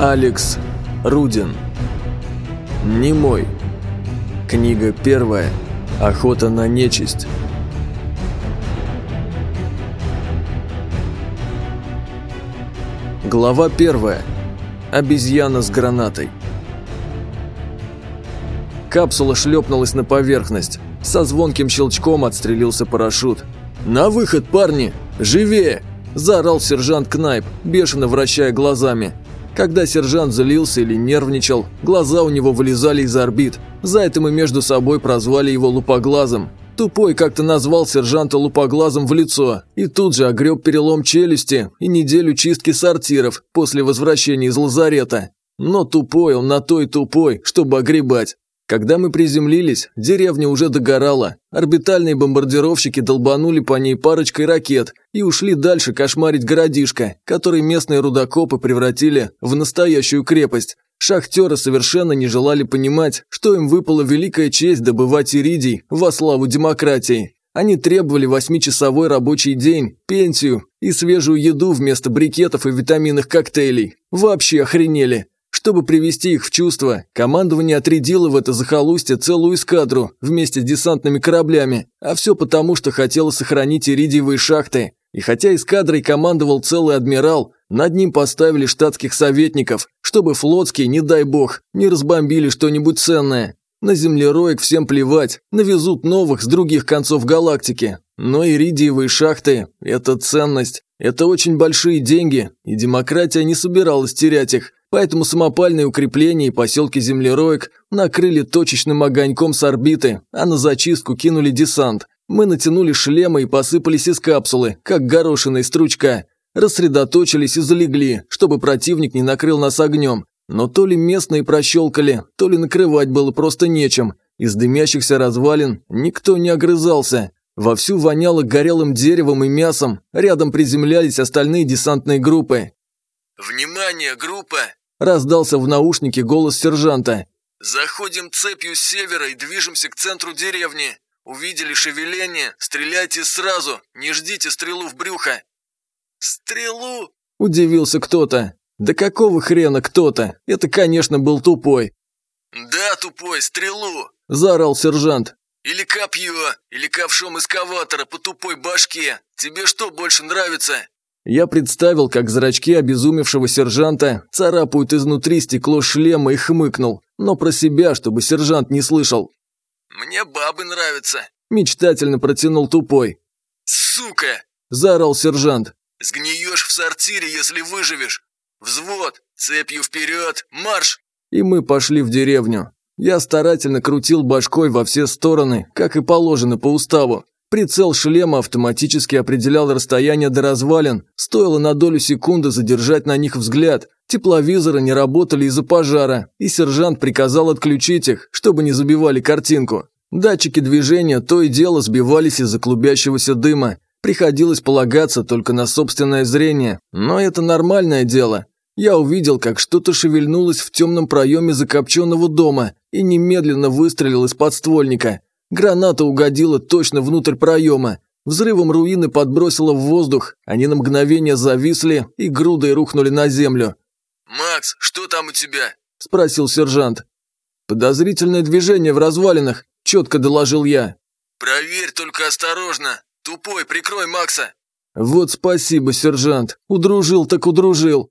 Алекс Рудин. Немой. Книга первая. Охота на нечисть. Глава первая. Обезьяна с гранатой. Капсула шлепнулась на поверхность. Со звонким щелчком отстрелился парашют. «На выход, парни! Живее!» – заорал сержант Кнайп, бешено вращая глазами. Когда сержант злился или нервничал, глаза у него вылезали из орбит. За это мы между собой прозвали его лупоглазом. Тупой как-то назвал сержанта лупоглазом в лицо и тут же огреб перелом челюсти и неделю чистки сортиров после возвращения из лазарета. Но тупой он на то и тупой, чтобы огребать. Когда мы приземлились, деревня уже догорала. Орбитальные бомбардировщики долбанули по ней парочкой ракет и ушли дальше кошмарить городишко, который местные рудокопы превратили в настоящую крепость. Шахтеры совершенно не желали понимать, что им выпала великая честь добывать иридий во славу демократии. Они требовали восьмичасовой рабочий день, пенсию и свежую еду вместо брикетов и витаминных коктейлей. Вообще охренели. Чтобы привести их в чувство, командование отрядило в это захолустье целую эскадру вместе с десантными кораблями, а все потому, что хотело сохранить иридиевые шахты. И хотя эскадрой командовал целый адмирал, над ним поставили штатских советников, чтобы флотские, не дай бог, не разбомбили что-нибудь ценное. На землероек всем плевать, навезут новых с других концов галактики. Но иридиевые шахты – это ценность, это очень большие деньги, и демократия не собиралась терять их, Поэтому самопальные укрепления и поселки землероек накрыли точечным огоньком с орбиты, а на зачистку кинули десант. Мы натянули шлемы и посыпались из капсулы, как горошина из стручка. Рассредоточились и залегли, чтобы противник не накрыл нас огнем. Но то ли местные прощелкали, то ли накрывать было просто нечем. Из дымящихся развалин никто не огрызался. Вовсю воняло горелым деревом и мясом, рядом приземлялись остальные десантные группы. «Внимание, группа! Раздался в наушнике голос сержанта. «Заходим цепью с севера и движемся к центру деревни. Увидели шевеление? Стреляйте сразу, не ждите стрелу в брюхо». «Стрелу?» – удивился кто-то. «Да какого хрена кто-то? Это, конечно, был тупой». «Да, тупой, стрелу!» – заорал сержант. «Или копье, или ковшом эскаватора по тупой башке. Тебе что больше нравится?» Я представил, как зрачки обезумевшего сержанта царапают изнутри стекло шлема и хмыкнул, но про себя, чтобы сержант не слышал. «Мне бабы нравятся», – мечтательно протянул тупой. «Сука!» – заорал сержант. «Сгниешь в сортире, если выживешь! Взвод! Цепью вперед! Марш!» И мы пошли в деревню. Я старательно крутил башкой во все стороны, как и положено по уставу. Прицел шлема автоматически определял расстояние до развалин, стоило на долю секунды задержать на них взгляд. Тепловизоры не работали из-за пожара, и сержант приказал отключить их, чтобы не забивали картинку. Датчики движения то и дело сбивались из-за клубящегося дыма. Приходилось полагаться только на собственное зрение, но это нормальное дело. Я увидел, как что-то шевельнулось в темном проеме закопченного дома и немедленно выстрелил из подствольника. Граната угодила точно внутрь проема. Взрывом руины подбросило в воздух, они на мгновение зависли и грудой рухнули на землю. «Макс, что там у тебя?» – спросил сержант. «Подозрительное движение в развалинах», – четко доложил я. «Проверь, только осторожно. Тупой, прикрой Макса». «Вот спасибо, сержант. Удружил так удружил.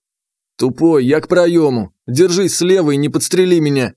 Тупой, я к проему. Держись слева и не подстрели меня».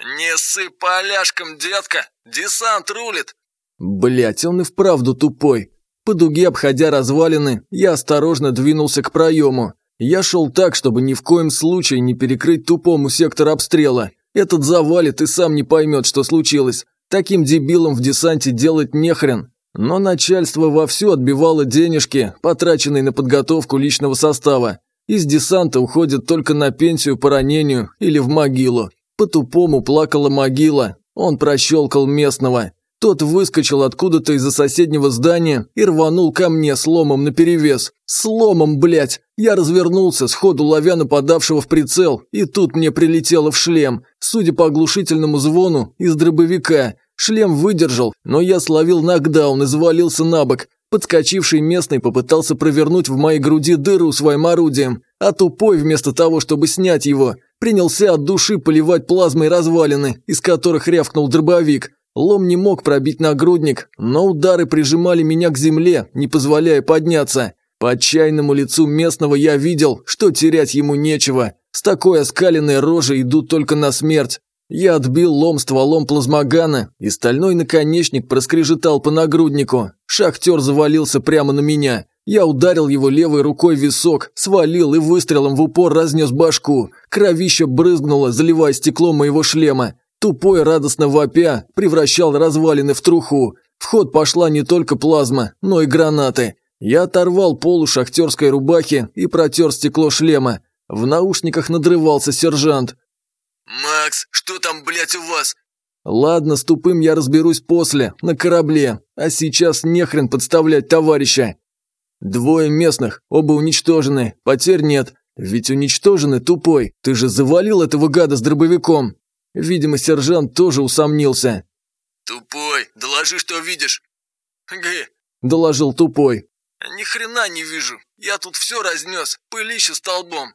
«Не сыпь поляшкам, детка! Десант рулит!» Блять, он и вправду тупой. По дуге, обходя развалины, я осторожно двинулся к проему. Я шел так, чтобы ни в коем случае не перекрыть тупому сектор обстрела. Этот завалит и сам не поймет, что случилось. Таким дебилом в десанте делать нехрен. Но начальство вовсю отбивало денежки, потраченные на подготовку личного состава. Из десанта уходят только на пенсию по ранению или в могилу. По-тупому плакала могила. Он прощелкал местного. Тот выскочил откуда-то из-за соседнего здания и рванул ко мне с ломом наперевес. С ломом, блядь! Я развернулся, сходу ловя нападавшего в прицел, и тут мне прилетело в шлем. Судя по оглушительному звону, из дробовика. Шлем выдержал, но я словил нокдаун и завалился на бок. Подскочивший местный попытался провернуть в моей груди дыру своим орудием. а тупой, вместо того, чтобы снять его, принялся от души поливать плазмой развалины, из которых рявкнул дробовик. Лом не мог пробить нагрудник, но удары прижимали меня к земле, не позволяя подняться. По отчаянному лицу местного я видел, что терять ему нечего. С такой оскаленной рожей идут только на смерть. Я отбил лом стволом плазмогана, и стальной наконечник проскрежетал по нагруднику. Шахтер завалился прямо на меня. Я ударил его левой рукой в висок, свалил и выстрелом в упор разнес башку. Кровище брызгнуло, заливая стекло моего шлема. Тупой радостно вопя превращал развалины в труху. В ход пошла не только плазма, но и гранаты. Я оторвал полу шахтерской рубахи и протер стекло шлема. В наушниках надрывался сержант. «Макс, что там, блядь, у вас?» «Ладно, с тупым я разберусь после, на корабле, а сейчас нехрен подставлять товарища». «Двое местных, оба уничтожены, потерь нет. Ведь уничтожены, тупой, ты же завалил этого гада с дробовиком». Видимо, сержант тоже усомнился. «Тупой, доложи, что видишь». «Г», – доложил тупой. «Ни хрена не вижу, я тут все разнес, пылище столбом».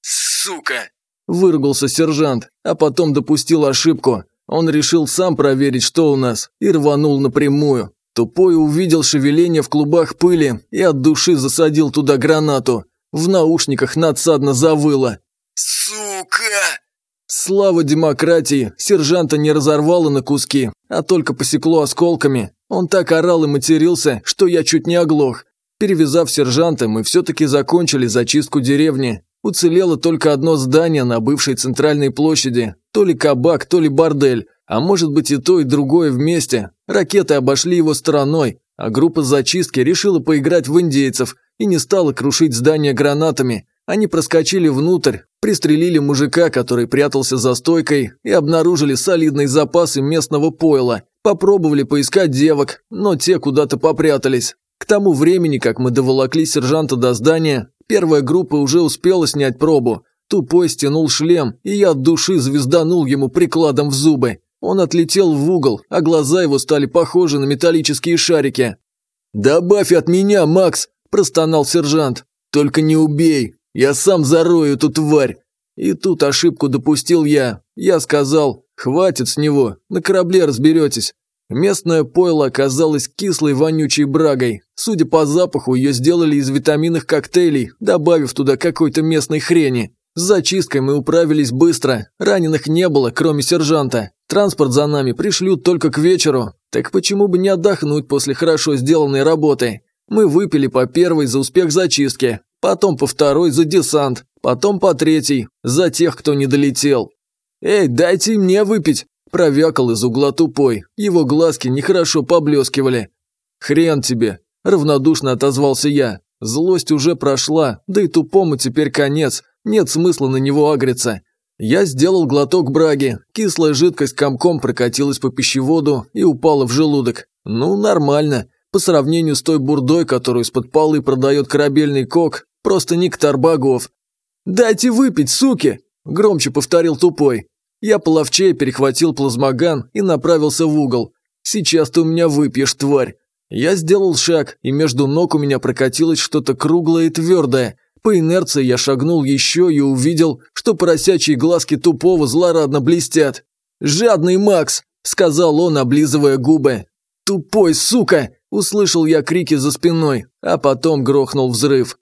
«Сука!» – выругался сержант, а потом допустил ошибку. Он решил сам проверить, что у нас, и рванул напрямую. Тупой увидел шевеление в клубах пыли и от души засадил туда гранату. В наушниках надсадно завыло. «Сука!» Слава демократии, сержанта не разорвало на куски, а только посекло осколками. Он так орал и матерился, что я чуть не оглох. Перевязав сержанта, мы все-таки закончили зачистку деревни. Уцелело только одно здание на бывшей центральной площади. То ли кабак, то ли бордель. А может быть и то, и другое вместе. Ракеты обошли его стороной, а группа зачистки решила поиграть в индейцев и не стала крушить здание гранатами. Они проскочили внутрь, пристрелили мужика, который прятался за стойкой, и обнаружили солидные запасы местного пойла. Попробовали поискать девок, но те куда-то попрятались. К тому времени, как мы доволокли сержанта до здания, первая группа уже успела снять пробу. Тупой стянул шлем, и я от души звезданул ему прикладом в зубы. Он отлетел в угол, а глаза его стали похожи на металлические шарики. «Добавь от меня, Макс!» – простонал сержант. «Только не убей, я сам зарою эту тварь!» И тут ошибку допустил я. Я сказал, хватит с него, на корабле разберетесь. Местное пойло оказалось кислой вонючей брагой. Судя по запаху, ее сделали из витаминных коктейлей, добавив туда какой-то местной хрени. С зачисткой мы управились быстро, раненых не было, кроме сержанта. Транспорт за нами пришлют только к вечеру. Так почему бы не отдохнуть после хорошо сделанной работы? Мы выпили по первой за успех зачистки, потом по второй за десант, потом по третий за тех, кто не долетел. «Эй, дайте мне выпить!» – провякал из угла тупой. Его глазки нехорошо поблескивали. «Хрен тебе!» – равнодушно отозвался я. Злость уже прошла, да и тупому теперь конец, нет смысла на него агриться. Я сделал глоток браги, кислая жидкость комком прокатилась по пищеводу и упала в желудок. Ну, нормально. По сравнению с той бурдой, которую из-под полы продает корабельный кок, просто нектар богов. «Дайте выпить, суки!» – громче повторил тупой. Я половчее перехватил плазмоган и направился в угол. «Сейчас ты у меня выпьешь, тварь!» Я сделал шаг, и между ног у меня прокатилось что-то круглое и твердое. По инерции я шагнул еще и увидел, что поросячьи глазки тупого злорадно блестят. «Жадный Макс!» – сказал он, облизывая губы. «Тупой, сука!» Услышал я крики за спиной, а потом грохнул взрыв.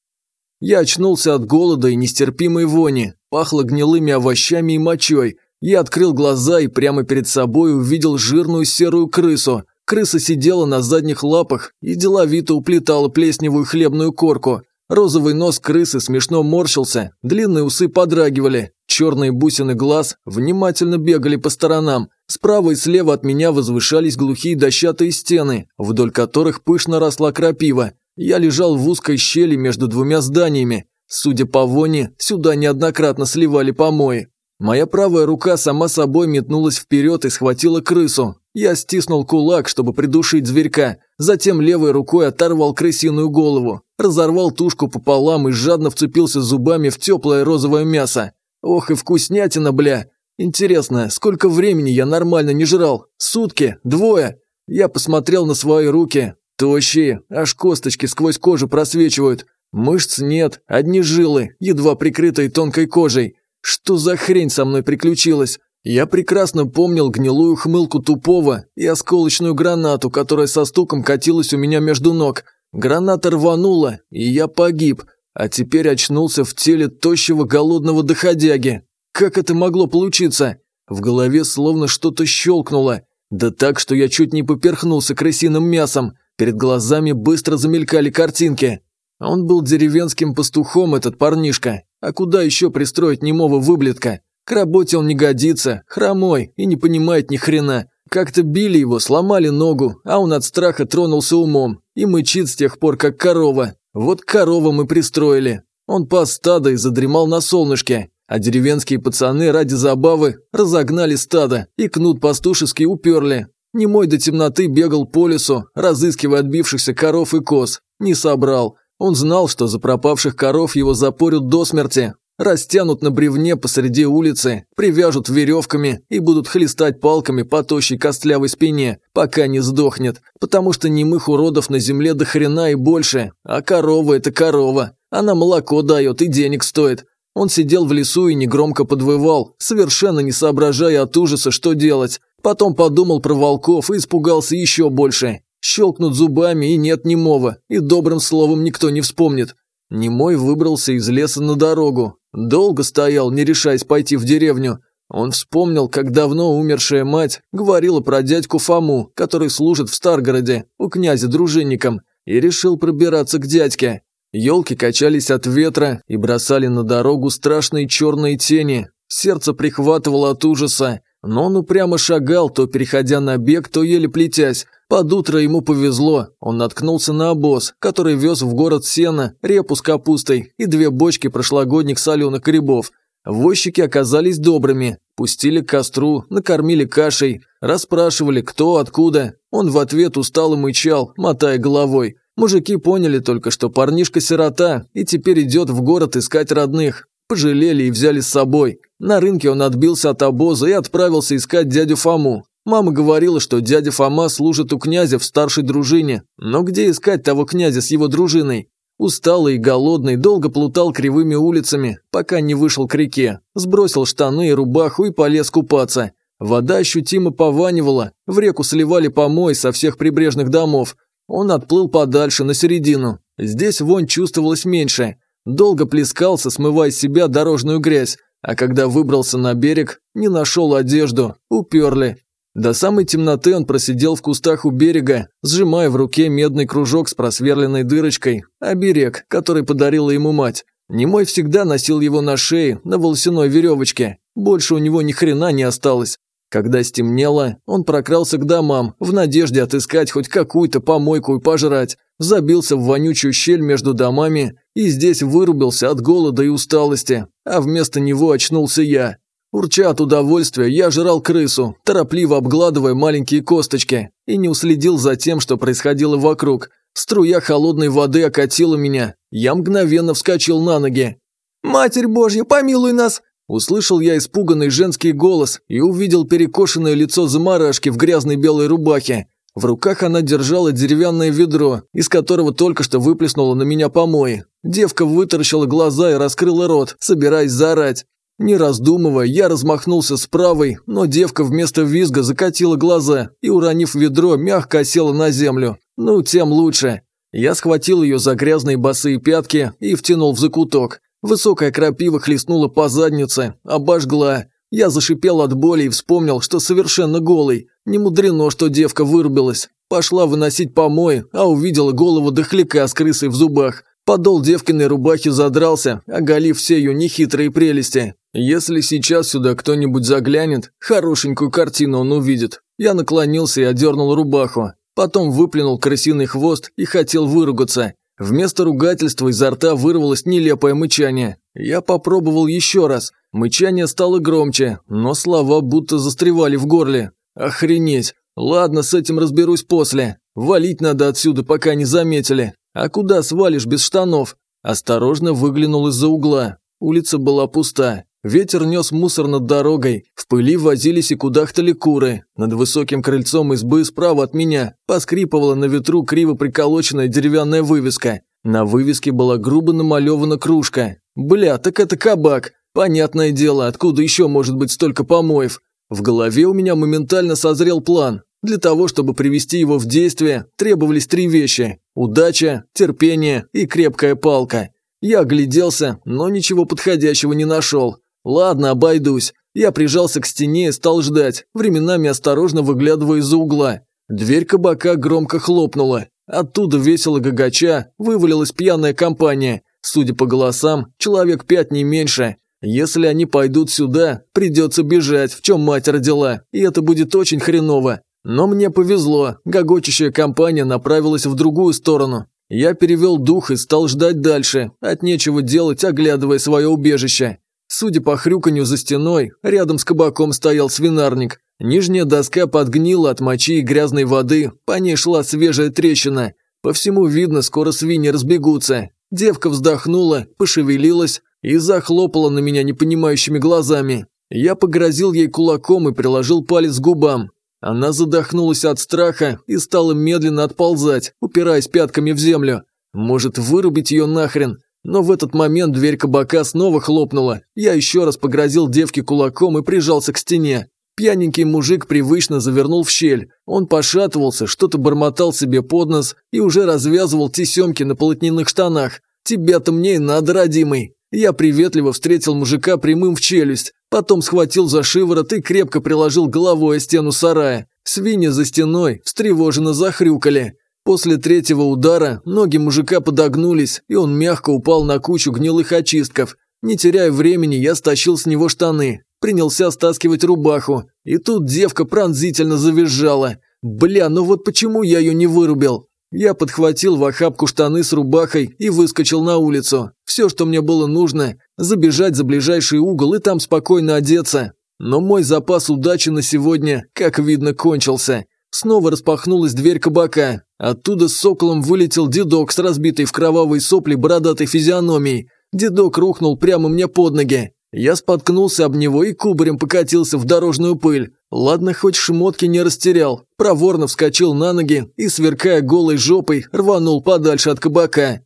Я очнулся от голода и нестерпимой вони, пахло гнилыми овощами и мочой. Я открыл глаза и прямо перед собой увидел жирную серую крысу. Крыса сидела на задних лапах и деловито уплетала плесневую хлебную корку. Розовый нос крысы смешно морщился, длинные усы подрагивали, черные бусины глаз внимательно бегали по сторонам, Справа и слева от меня возвышались глухие дощатые стены, вдоль которых пышно росла крапива. Я лежал в узкой щели между двумя зданиями. Судя по воне, сюда неоднократно сливали помои. Моя правая рука сама собой метнулась вперед и схватила крысу. Я стиснул кулак, чтобы придушить зверька, затем левой рукой оторвал крысиную голову, разорвал тушку пополам и жадно вцепился зубами в теплое розовое мясо. Ох и вкуснятина, бля! Интересно, сколько времени я нормально не жрал? Сутки? Двое? Я посмотрел на свои руки. Тощие, аж косточки сквозь кожу просвечивают. Мышц нет, одни жилы, едва прикрытые тонкой кожей. Что за хрень со мной приключилась? Я прекрасно помнил гнилую хмылку тупого и осколочную гранату, которая со стуком катилась у меня между ног. Граната рванула, и я погиб, а теперь очнулся в теле тощего голодного доходяги. Как это могло получиться? В голове словно что-то щелкнуло. Да так, что я чуть не поперхнулся крысиным мясом. Перед глазами быстро замелькали картинки. Он был деревенским пастухом, этот парнишка. А куда еще пристроить немого выблетка? К работе он не годится, хромой и не понимает ни хрена. Как-то били его, сломали ногу, а он от страха тронулся умом и мычит с тех пор, как корова. Вот корова мы пристроили. Он пас стадо и задремал на солнышке, а деревенские пацаны ради забавы разогнали стадо и кнут пастушеский уперли. Немой до темноты бегал по лесу, разыскивая отбившихся коров и коз. Не собрал. Он знал, что за пропавших коров его запорют до смерти, растянут на бревне посреди улицы, привяжут веревками и будут хлестать палками по тощей костлявой спине, пока не сдохнет, потому что немых уродов на земле до хрена и больше, а корова – это корова, она молоко дает и денег стоит. Он сидел в лесу и негромко подвывал, совершенно не соображая от ужаса, что делать. Потом подумал про волков и испугался еще больше. Щелкнут зубами и нет немого, и добрым словом никто не вспомнит. Немой выбрался из леса на дорогу. Долго стоял, не решаясь пойти в деревню. Он вспомнил, как давно умершая мать говорила про дядьку Фому, который служит в Старгороде, у князя дружинником, и решил пробираться к дядьке. Елки качались от ветра и бросали на дорогу страшные черные тени. Сердце прихватывало от ужаса, но он упрямо шагал, то переходя на бег, то еле плетясь, под утро ему повезло, он наткнулся на обоз, который вез в город сено, репу с капустой и две бочки прошлогодних соленых грибов. Возчики оказались добрыми, пустили к костру, накормили кашей, расспрашивали, кто, откуда. Он в ответ устало мычал, мотая головой. Мужики поняли только, что парнишка сирота и теперь идет в город искать родных. Пожалели и взяли с собой. На рынке он отбился от обоза и отправился искать дядю Фому. Мама говорила, что дядя Фома служит у князя в старшей дружине, но где искать того князя с его дружиной? Усталый и голодный, долго плутал кривыми улицами, пока не вышел к реке, сбросил штаны и рубаху и полез купаться. Вода ощутимо пованивала, в реку сливали помой со всех прибрежных домов. Он отплыл подальше, на середину. Здесь вонь чувствовалась меньше. Долго плескался, смывая с себя дорожную грязь, а когда выбрался на берег, не нашел одежду, уперли. До самой темноты он просидел в кустах у берега, сжимая в руке медный кружок с просверленной дырочкой, оберег, который подарила ему мать. Немой всегда носил его на шее, на волосяной веревочке. Больше у него ни хрена не осталось. Когда стемнело, он прокрался к домам, в надежде отыскать хоть какую-то помойку и пожрать. Забился в вонючую щель между домами и здесь вырубился от голода и усталости. А вместо него очнулся я. Урча от удовольствия, я жрал крысу, торопливо обгладывая маленькие косточки, и не уследил за тем, что происходило вокруг. Струя холодной воды окатила меня. Я мгновенно вскочил на ноги. «Матерь Божья, помилуй нас!» Услышал я испуганный женский голос и увидел перекошенное лицо замарашки в грязной белой рубахе. В руках она держала деревянное ведро, из которого только что выплеснула на меня помои. Девка вытаращила глаза и раскрыла рот, собираясь заорать. Не раздумывая, я размахнулся с правой, но девка вместо визга закатила глаза и, уронив ведро, мягко осела на землю. Ну, тем лучше. Я схватил ее за грязные босые пятки и втянул в закуток. Высокая крапива хлестнула по заднице, обожгла. Я зашипел от боли и вспомнил, что совершенно голый. Не мудрено, что девка вырубилась. Пошла выносить помои, а увидела голову дохляка с крысой в зубах. Подол девкиной рубахи задрался, оголив все ее нехитрые прелести. Если сейчас сюда кто-нибудь заглянет, хорошенькую картину он увидит. Я наклонился и одернул рубаху. Потом выплюнул крысиный хвост и хотел выругаться. Вместо ругательства изо рта вырвалось нелепое мычание. Я попробовал еще раз. Мычание стало громче, но слова будто застревали в горле. Охренеть. Ладно, с этим разберусь после. Валить надо отсюда, пока не заметили. «А куда свалишь без штанов?» Осторожно выглянул из-за угла. Улица была пуста. Ветер нес мусор над дорогой, в пыли возились и кудахтали куры. Над высоким крыльцом избы справа от меня поскрипывала на ветру криво приколоченная деревянная вывеска. На вывеске была грубо намалевана кружка. Бля, так это кабак. Понятное дело, откуда еще может быть столько помоев. В голове у меня моментально созрел план. Для того, чтобы привести его в действие, требовались три вещи – удача, терпение и крепкая палка. Я огляделся, но ничего подходящего не нашел. Ладно, обойдусь. Я прижался к стене и стал ждать, временами осторожно выглядывая из-за угла. Дверь кабака громко хлопнула. Оттуда весело гагача вывалилась пьяная компания. Судя по голосам, человек пять не меньше. Если они пойдут сюда, придется бежать, в чем мать родила, и это будет очень хреново. Но мне повезло, гогочащая компания направилась в другую сторону. Я перевел дух и стал ждать дальше, от нечего делать, оглядывая свое убежище. Судя по хрюканью за стеной, рядом с кабаком стоял свинарник. Нижняя доска подгнила от мочи и грязной воды, по ней шла свежая трещина. По всему видно, скоро свиньи разбегутся. Девка вздохнула, пошевелилась и захлопала на меня непонимающими глазами. Я погрозил ей кулаком и приложил палец к губам. Она задохнулась от страха и стала медленно отползать, упираясь пятками в землю. Может, вырубить ее нахрен? Но в этот момент дверь кабака снова хлопнула. Я еще раз погрозил девке кулаком и прижался к стене. Пьяненький мужик привычно завернул в щель. Он пошатывался, что-то бормотал себе под нос и уже развязывал тесемки на полотняных штанах. «Тебя-то мне и надо, родимый!» Я приветливо встретил мужика прямым в челюсть, потом схватил за шиворот и крепко приложил головой о стену сарая. Свиньи за стеной встревоженно захрюкали. После третьего удара ноги мужика подогнулись, и он мягко упал на кучу гнилых очистков. Не теряя времени, я стащил с него штаны, принялся стаскивать рубаху, и тут девка пронзительно завизжала. Бля, ну вот почему я ее не вырубил? Я подхватил в охапку штаны с рубахой и выскочил на улицу. Все, что мне было нужно – забежать за ближайший угол и там спокойно одеться. Но мой запас удачи на сегодня, как видно, кончился. Снова распахнулась дверь кабака. Оттуда с соколом вылетел дедок с разбитой в кровавой сопли бородатой физиономией. Дедок рухнул прямо мне под ноги. Я споткнулся об него и кубарем покатился в дорожную пыль. Ладно, хоть шмотки не растерял. Проворно вскочил на ноги и, сверкая голой жопой, рванул подальше от кабака.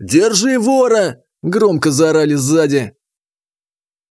«Держи вора!» – громко заорали сзади.